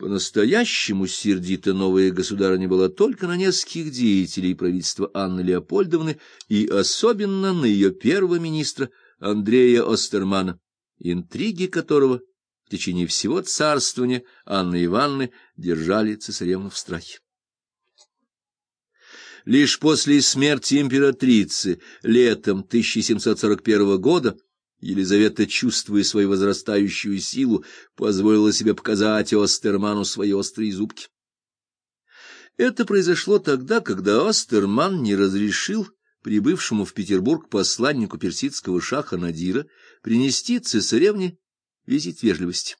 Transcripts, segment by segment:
По-настоящему сердита новая государыня была только на нескольких деятелей правительства Анны Леопольдовны и особенно на ее первого министра Андрея Остермана, интриги которого в течение всего царствования Анны Ивановны держали цесаревну в страхе. Лишь после смерти императрицы летом 1741 года Елизавета, чувствуя свою возрастающую силу, позволила себе показать Остерману свои острые зубки. Это произошло тогда, когда Остерман не разрешил прибывшему в Петербург посланнику персидского шаха Надира принести цесаревне визит вежливости.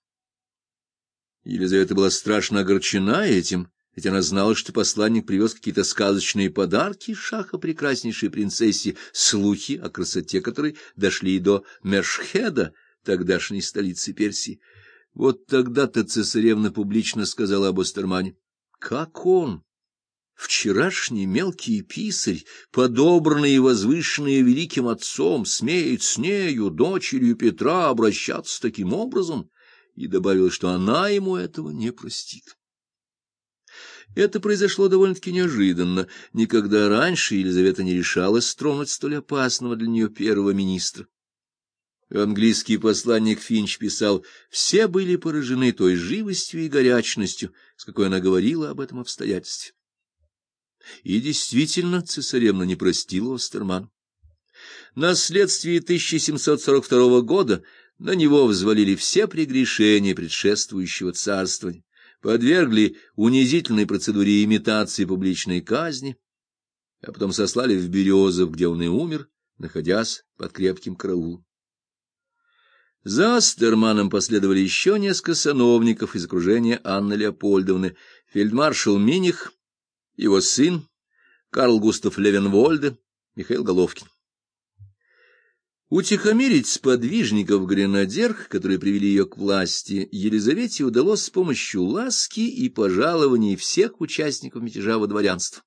Елизавета была страшно огорчена этим, ведь она знала, что посланник привез какие-то сказочные подарки шаха прекраснейшей принцессе, слухи о красоте которой дошли до Мершхеда, тогдашней столицы Персии. Вот тогда-то цесаревна публично сказала об Остермане. Как он, вчерашний мелкий писарь, подобранный и возвышенный великим отцом, смеет с нею, дочерью Петра, обращаться таким образом? И добавила, что она ему этого не простит. Это произошло довольно-таки неожиданно. Никогда раньше Елизавета не решалась стронуть столь опасного для нее первого министра. Английский посланник Финч писал, все были поражены той живостью и горячностью, с какой она говорила об этом обстоятельстве. И действительно цесаревна не простила Остерману. На следствии 1742 года на него взвалили все прегрешения предшествующего царствования подвергли унизительной процедуре имитации публичной казни, а потом сослали в Березов, где он и умер, находясь под крепким караулом. За Астерманом последовали еще несколько сановников из окружения Анны Леопольдовны, фельдмаршал Миних, его сын, Карл Густав Левенвольде, Михаил Головкин. Утихомирить сподвижников гренадер, которые привели ее к власти, Елизавете удалось с помощью ласки и пожалований всех участников мятежа во дворянство.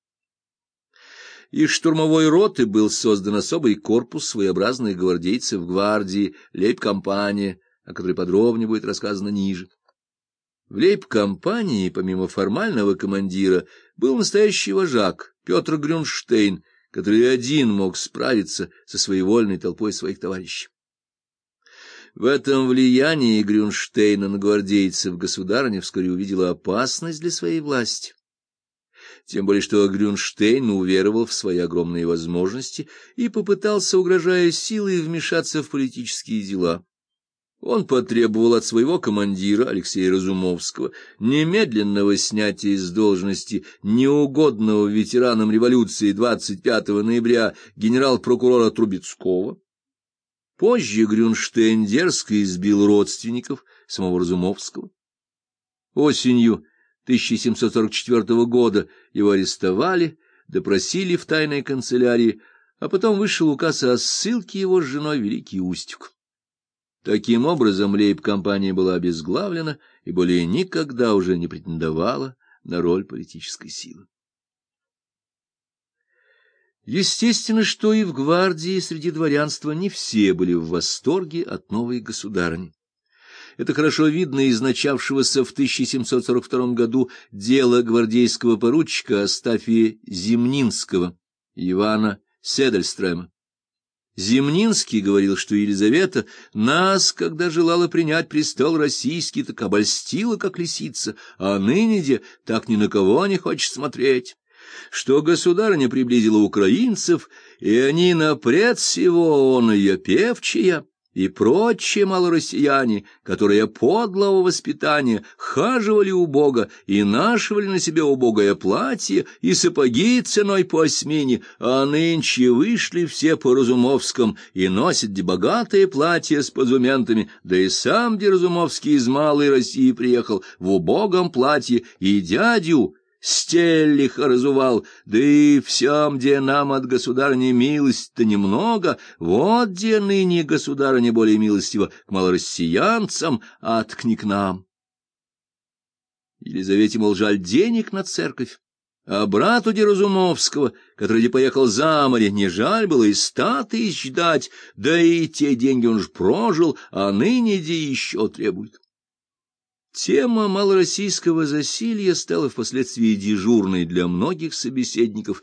Из штурмовой роты был создан особый корпус своеобразных гвардейцев гвардии, лейб-компания, о которой подробнее будет рассказано ниже. В лейб-компании, помимо формального командира, был настоящий вожак Петр Грюнштейн, который один мог справиться со своевольной толпой своих товарищей. В этом влиянии Грюнштейна на гвардейцев государыня вскоре увидела опасность для своей власти. Тем более, что Грюнштейн уверовал в свои огромные возможности и попытался, угрожая силой, вмешаться в политические дела. Он потребовал от своего командира Алексея Разумовского немедленного снятия с должности неугодного ветеранам революции 25 ноября генерал-прокурора Трубецкого. Позже Грюнштейн дерзко избил родственников самого Разумовского. Осенью 1744 года его арестовали, допросили в тайной канцелярии, а потом вышел указ о ссылке его с женой Великий Устюг. Таким образом, лейб-компания была обезглавлена и более никогда уже не претендовала на роль политической силы. Естественно, что и в гвардии среди дворянства не все были в восторге от новой государыни. Это хорошо видно из начавшегося в 1742 году дела гвардейского поручика Астафия Зимнинского, Ивана Седельстрема. Земнинский говорил, что Елизавета нас, когда желала принять престол российский, так обольстила, как лисица, а ныне так ни на кого не хочет смотреть, что государыня приблизила украинцев, и они напред всего он ее певчая, и прочие малороссияне, которые подлого воспитания хаживали у Бога и нашивали на себе убогое платье и сапоги ценой по осьмине, а нынче вышли все по Разумовском и носят богатые платья с позументами, да и сам Деразумовский из Малой России приехал в убогом платье и дядю стеллиха разувал, да и всем, где нам от государыни милость-то немного, вот где ныне государыня более милостива к малороссиянцам, а от к нам. Елизавете, мол, жаль денег на церковь, а брату Деразумовского, который поехал за море, не жаль было и ста тысяч дать, да и те деньги он ж прожил, а ныне де еще требует. Тема малороссийского засилья стала впоследствии дежурной для многих собеседников,